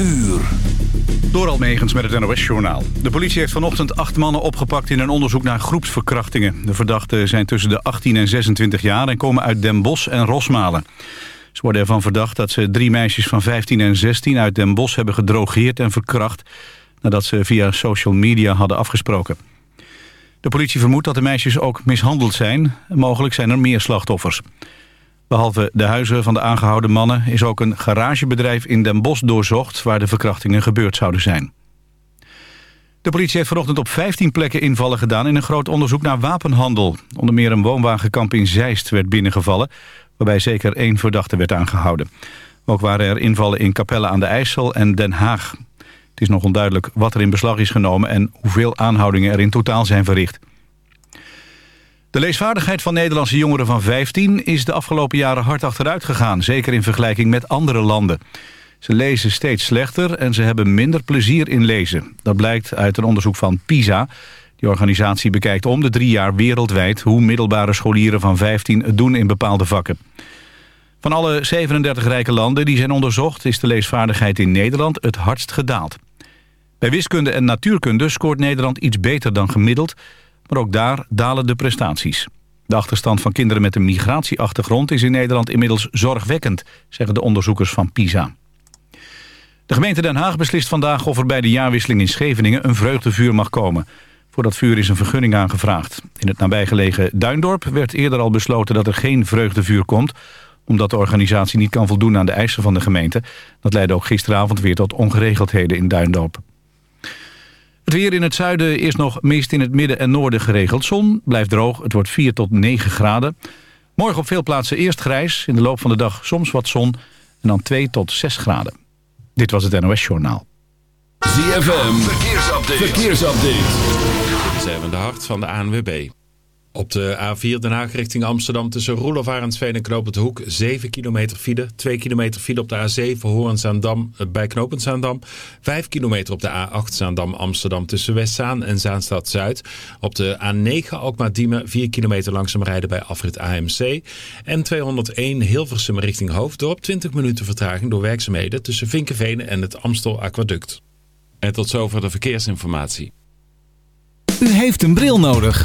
uur. Door Almegens met het NOS-journaal. De politie heeft vanochtend acht mannen opgepakt in een onderzoek naar groepsverkrachtingen. De verdachten zijn tussen de 18 en 26 jaar en komen uit Den Bosch en Rosmalen. Ze worden ervan verdacht dat ze drie meisjes van 15 en 16 uit Den Bosch hebben gedrogeerd en verkracht... nadat ze via social media hadden afgesproken. De politie vermoedt dat de meisjes ook mishandeld zijn. Mogelijk zijn er meer slachtoffers. Behalve de huizen van de aangehouden mannen... is ook een garagebedrijf in Den Bosch doorzocht... waar de verkrachtingen gebeurd zouden zijn. De politie heeft vanochtend op 15 plekken invallen gedaan... in een groot onderzoek naar wapenhandel. Onder meer een woonwagenkamp in Zeist werd binnengevallen... waarbij zeker één verdachte werd aangehouden. Ook waren er invallen in Capelle aan de IJssel en Den Haag. Het is nog onduidelijk wat er in beslag is genomen... en hoeveel aanhoudingen er in totaal zijn verricht. De leesvaardigheid van Nederlandse jongeren van 15 is de afgelopen jaren hard achteruit gegaan. Zeker in vergelijking met andere landen. Ze lezen steeds slechter en ze hebben minder plezier in lezen. Dat blijkt uit een onderzoek van PISA. Die organisatie bekijkt om de drie jaar wereldwijd... hoe middelbare scholieren van 15 het doen in bepaalde vakken. Van alle 37 rijke landen die zijn onderzocht... is de leesvaardigheid in Nederland het hardst gedaald. Bij wiskunde en natuurkunde scoort Nederland iets beter dan gemiddeld... Maar ook daar dalen de prestaties. De achterstand van kinderen met een migratieachtergrond is in Nederland inmiddels zorgwekkend, zeggen de onderzoekers van PISA. De gemeente Den Haag beslist vandaag of er bij de jaarwisseling in Scheveningen een vreugdevuur mag komen. Voor dat vuur is een vergunning aangevraagd. In het nabijgelegen Duindorp werd eerder al besloten dat er geen vreugdevuur komt omdat de organisatie niet kan voldoen aan de eisen van de gemeente. Dat leidde ook gisteravond weer tot ongeregeldheden in Duindorp. Het weer in het zuiden is nog meest in het midden en noorden geregeld. Zon blijft droog, het wordt 4 tot 9 graden. Morgen op veel plaatsen eerst grijs, in de loop van de dag soms wat zon... en dan 2 tot 6 graden. Dit was het NOS Journaal. ZFM, verkeersupdate. verkeersupdate. Dit is even de hart van de ANWB. Op de A4 Den Haag richting Amsterdam tussen Roelof Arendsveen en Knopend Hoek 7 kilometer file. 2 kilometer file op de A7 Hoorn-Zaandam eh, bij Knopend Zaandam. 5 kilometer op de A8 Zaandam Amsterdam tussen Westzaan en Zaanstad Zuid. Op de A9 Alkmaar-Diemen 4 kilometer langzaam rijden bij afrit AMC. En 201 Hilversum richting Hoofddorp 20 minuten vertraging door werkzaamheden tussen Vinkenveen en het Amstel Aquaduct. En tot zover de verkeersinformatie. U heeft een bril nodig.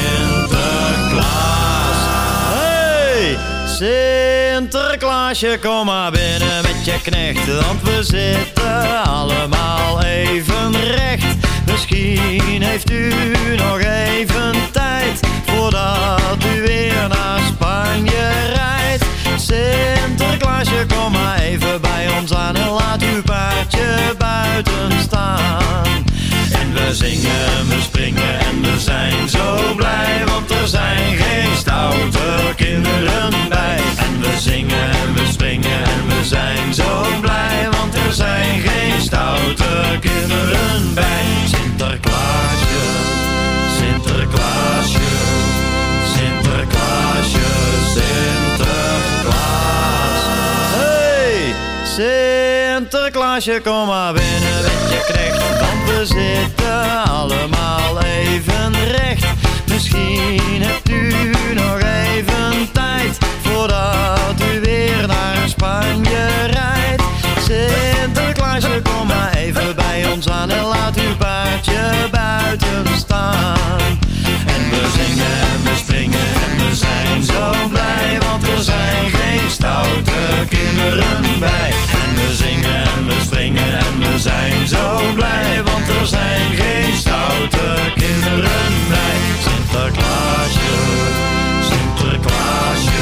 Sinterklaasje, kom maar binnen met je knecht, want we zitten allemaal even recht. Misschien heeft u nog even tijd voordat u weer naar Spanje rijdt. Sinterklaasje, kom maar even bij ons aan en laat uw paardje buiten staan. En we zingen, we springen en we zijn zo blij, want er zijn geen stoute kinderen bij. En we zingen en we springen en we zijn zo blij, want er zijn geen stoute kinderen bij. Sinterklaasje, Sinterklaasje, Sinterklaasje, Sinterklaas. Hey, Sinterklaasje, kom maar binnen we zitten allemaal even recht. Misschien hebt u nog even tijd voordat u weer naar Spanje rijdt. Sinterklaasje, kom maar even bij ons aan en laat uw paardje buiten staan. En we zingen en we springen en we zijn zo blij, want er zijn geen stoute kinderen bij. We zingen en we springen en we zijn zo blij, want er zijn geen stoute kinderen bij. Sinterklaasje, Sinterklaasje,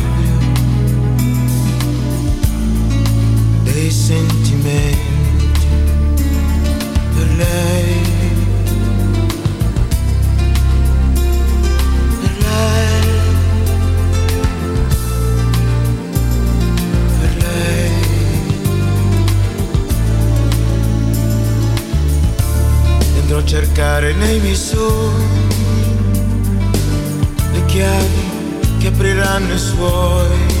sentimenti per lei. Per lei. Per lei. Andrò a cercare nei miei le chiavi che apriranno i suoi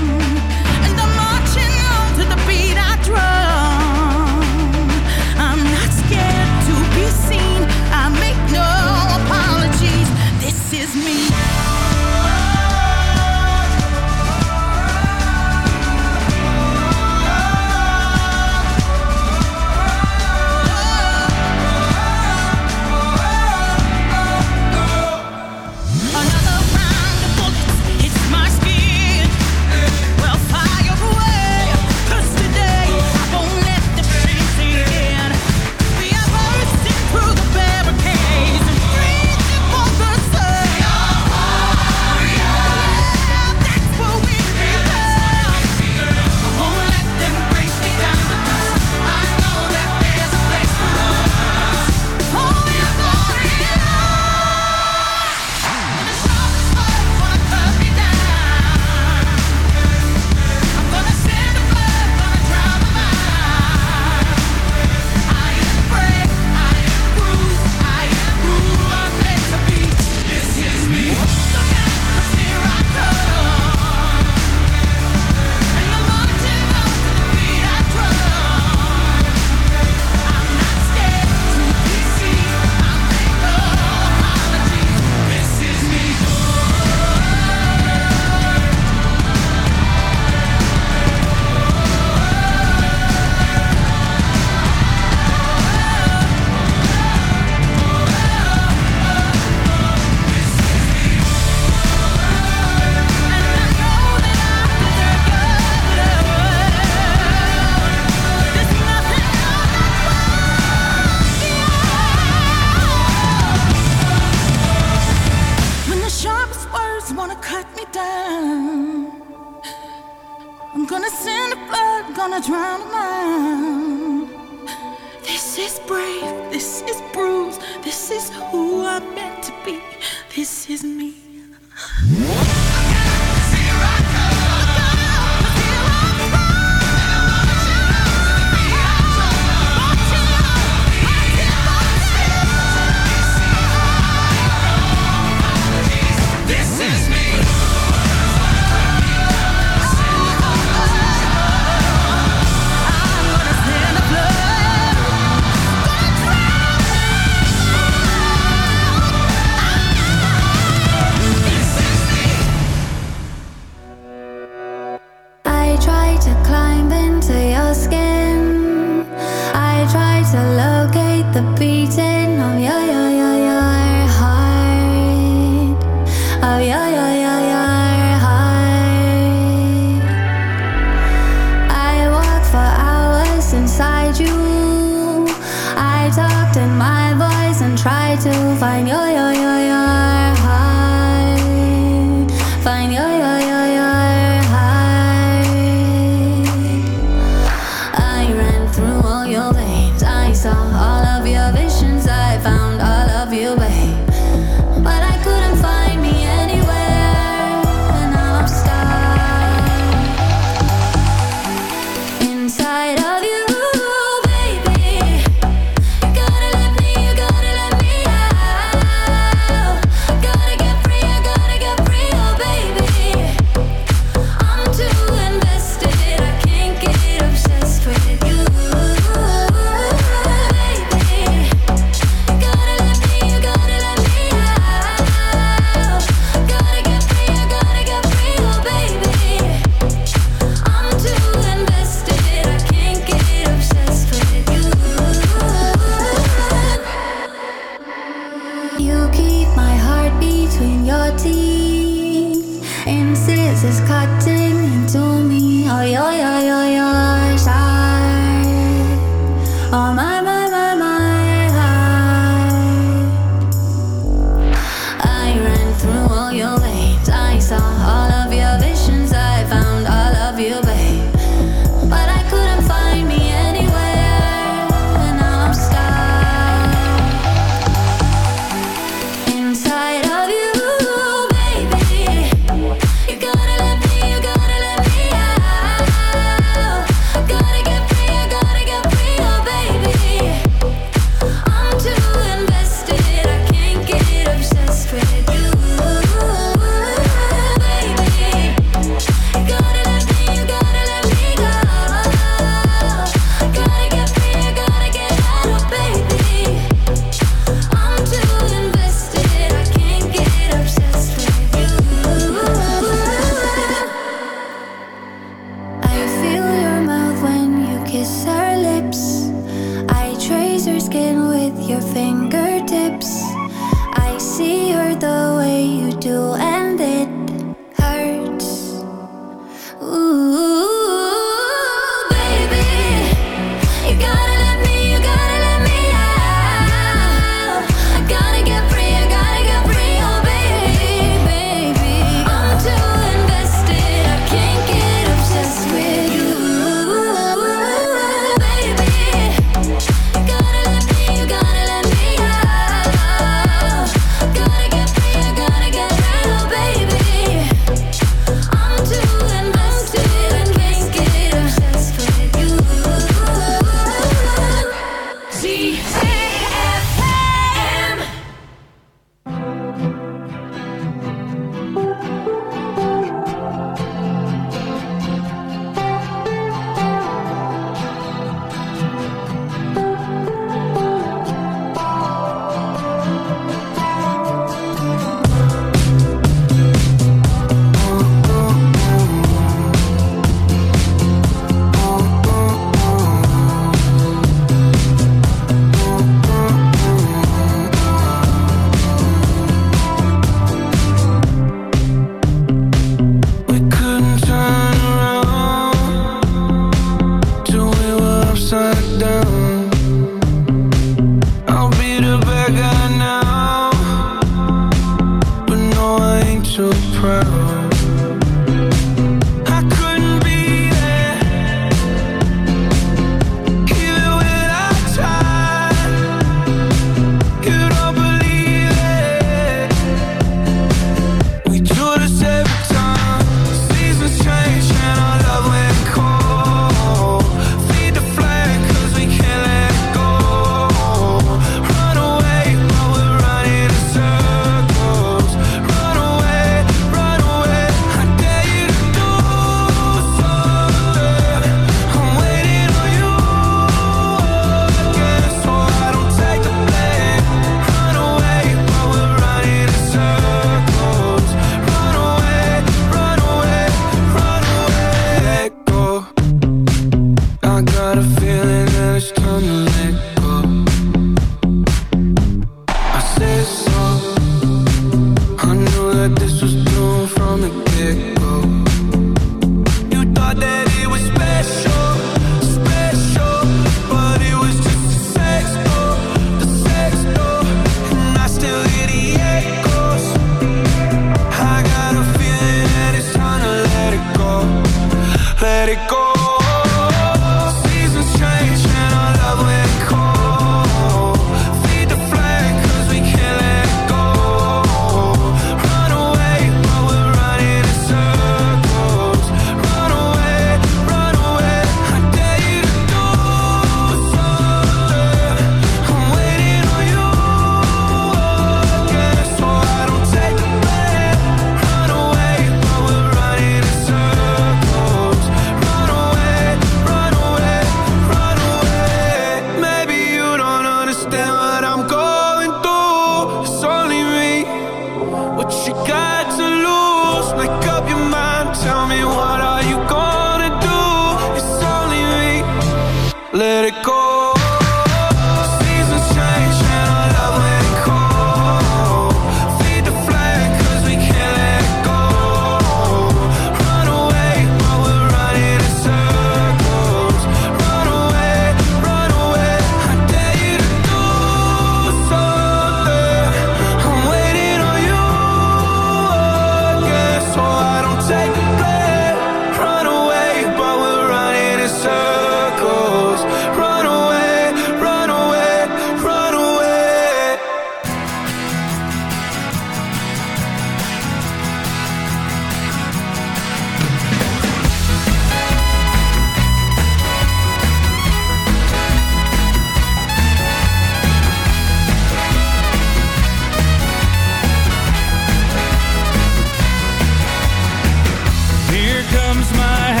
comes my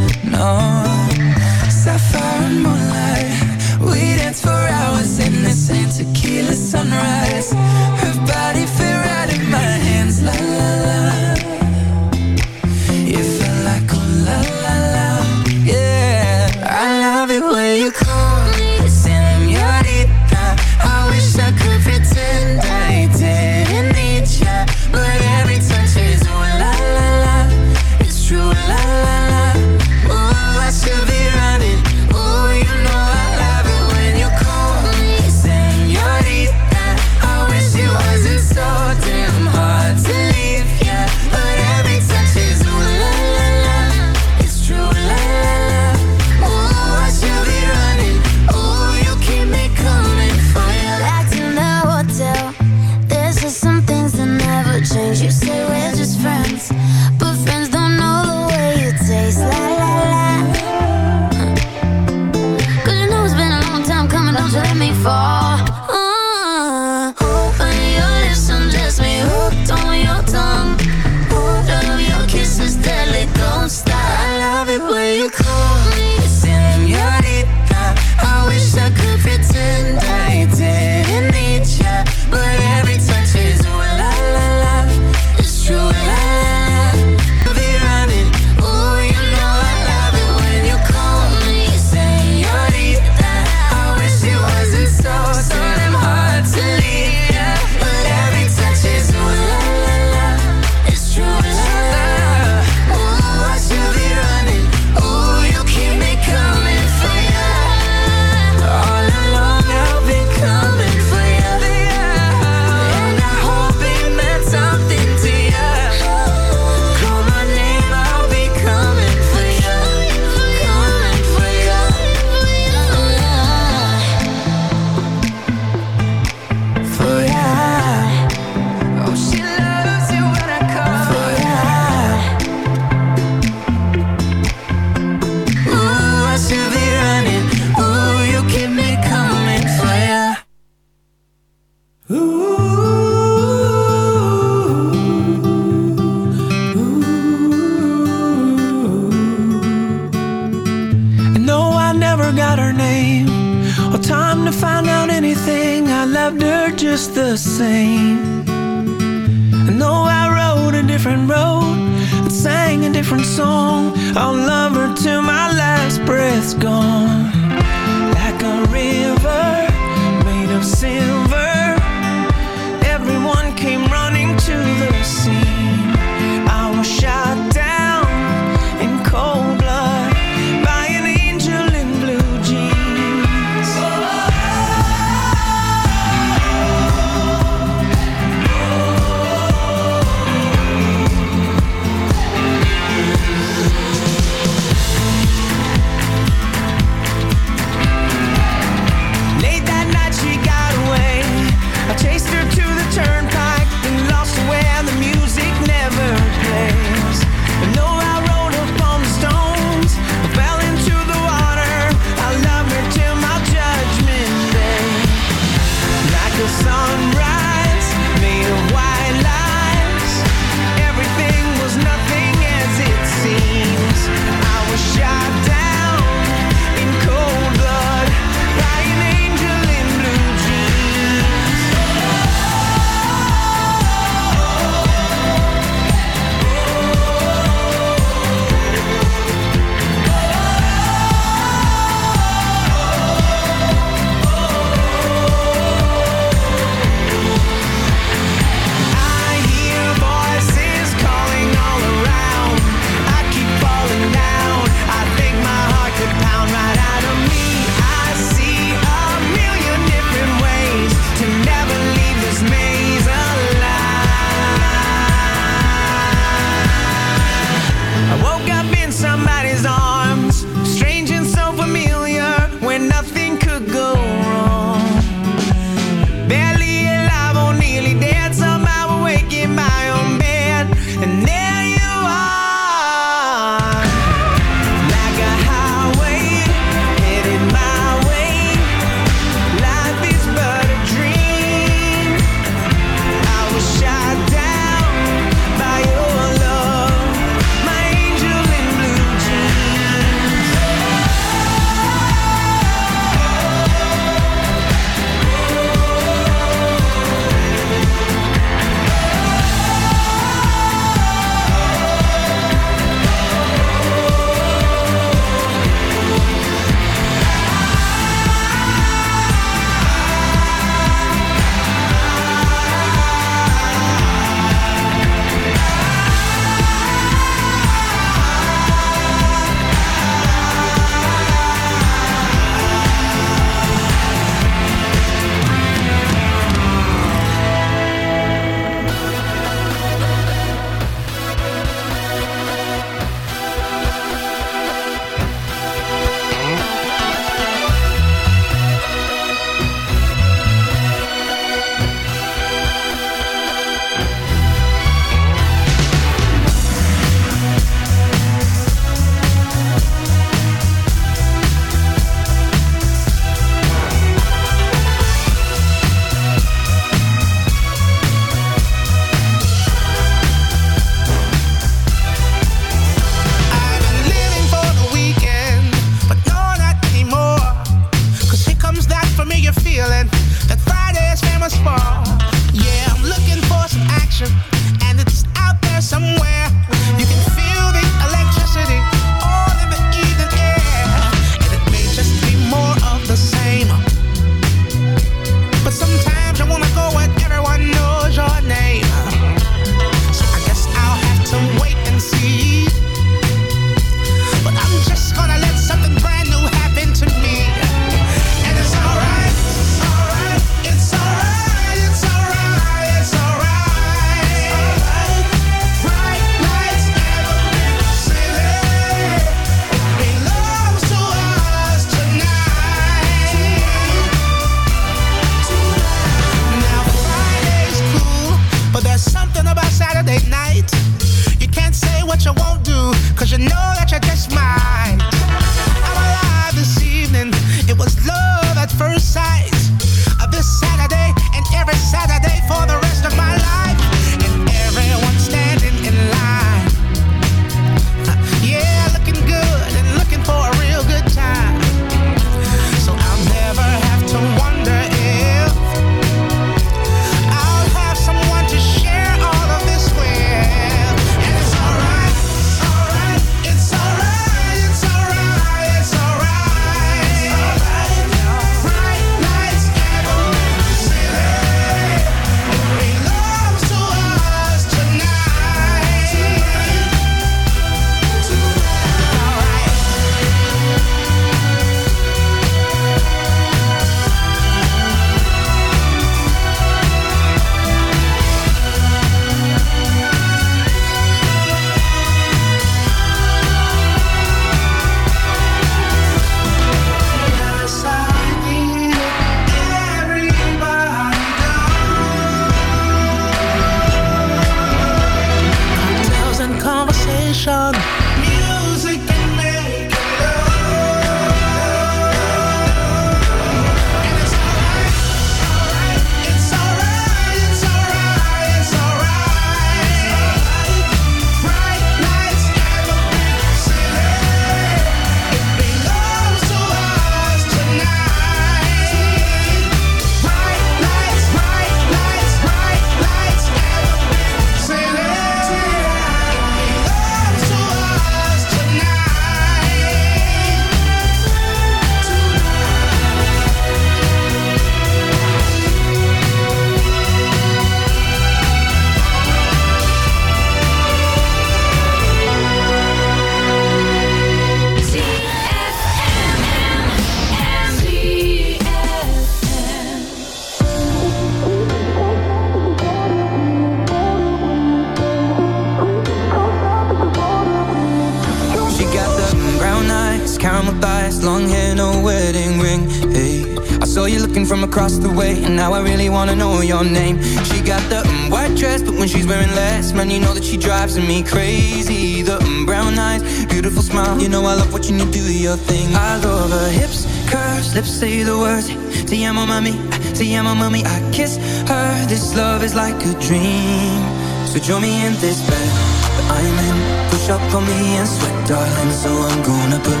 when she's wearing less. Man, you know that she drives me crazy. The brown eyes, beautiful smile. You know I love watching you do your thing. I love her hips, curves, lips say the words. Te amo, mami, te amo, mami I kiss her, this love is like a dream. So join me in this bed. That I'm in Push up on me and sweat, darling. So I'm gonna put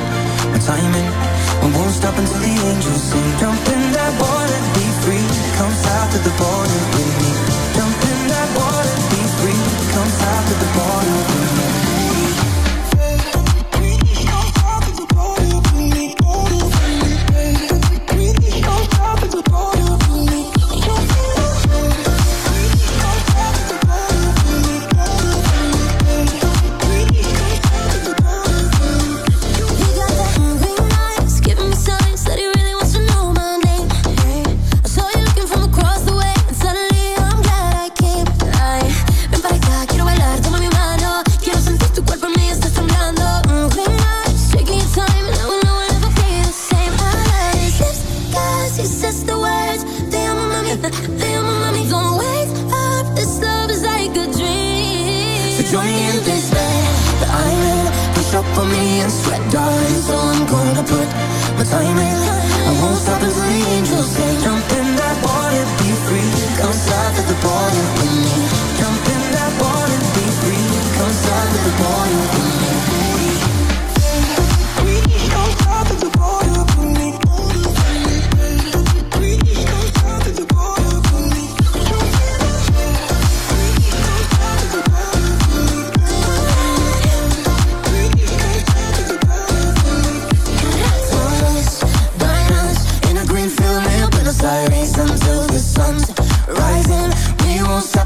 my time in. I won't stop until the angels sing. Jump in that water, be free. Come south to the border with me. Jump in that water the ball.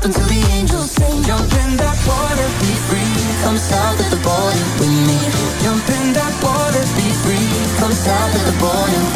until the angels sing. Jump in that water, be free. Come south of the border with me. Jump in that water, be free. Come south of the border.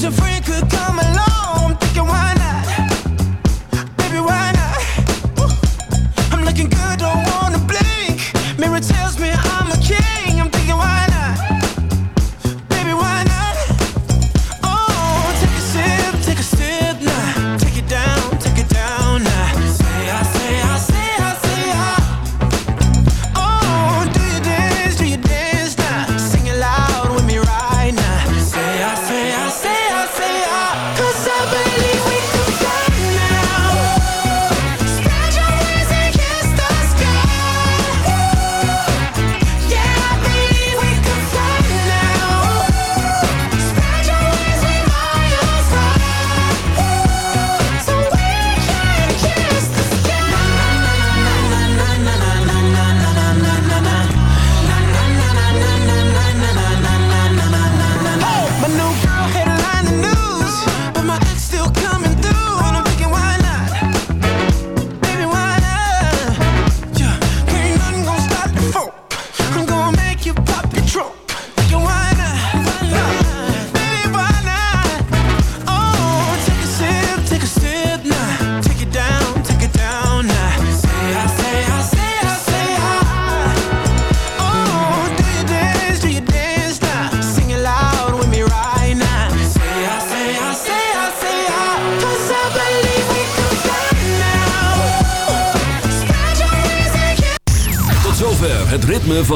such a friend could come along.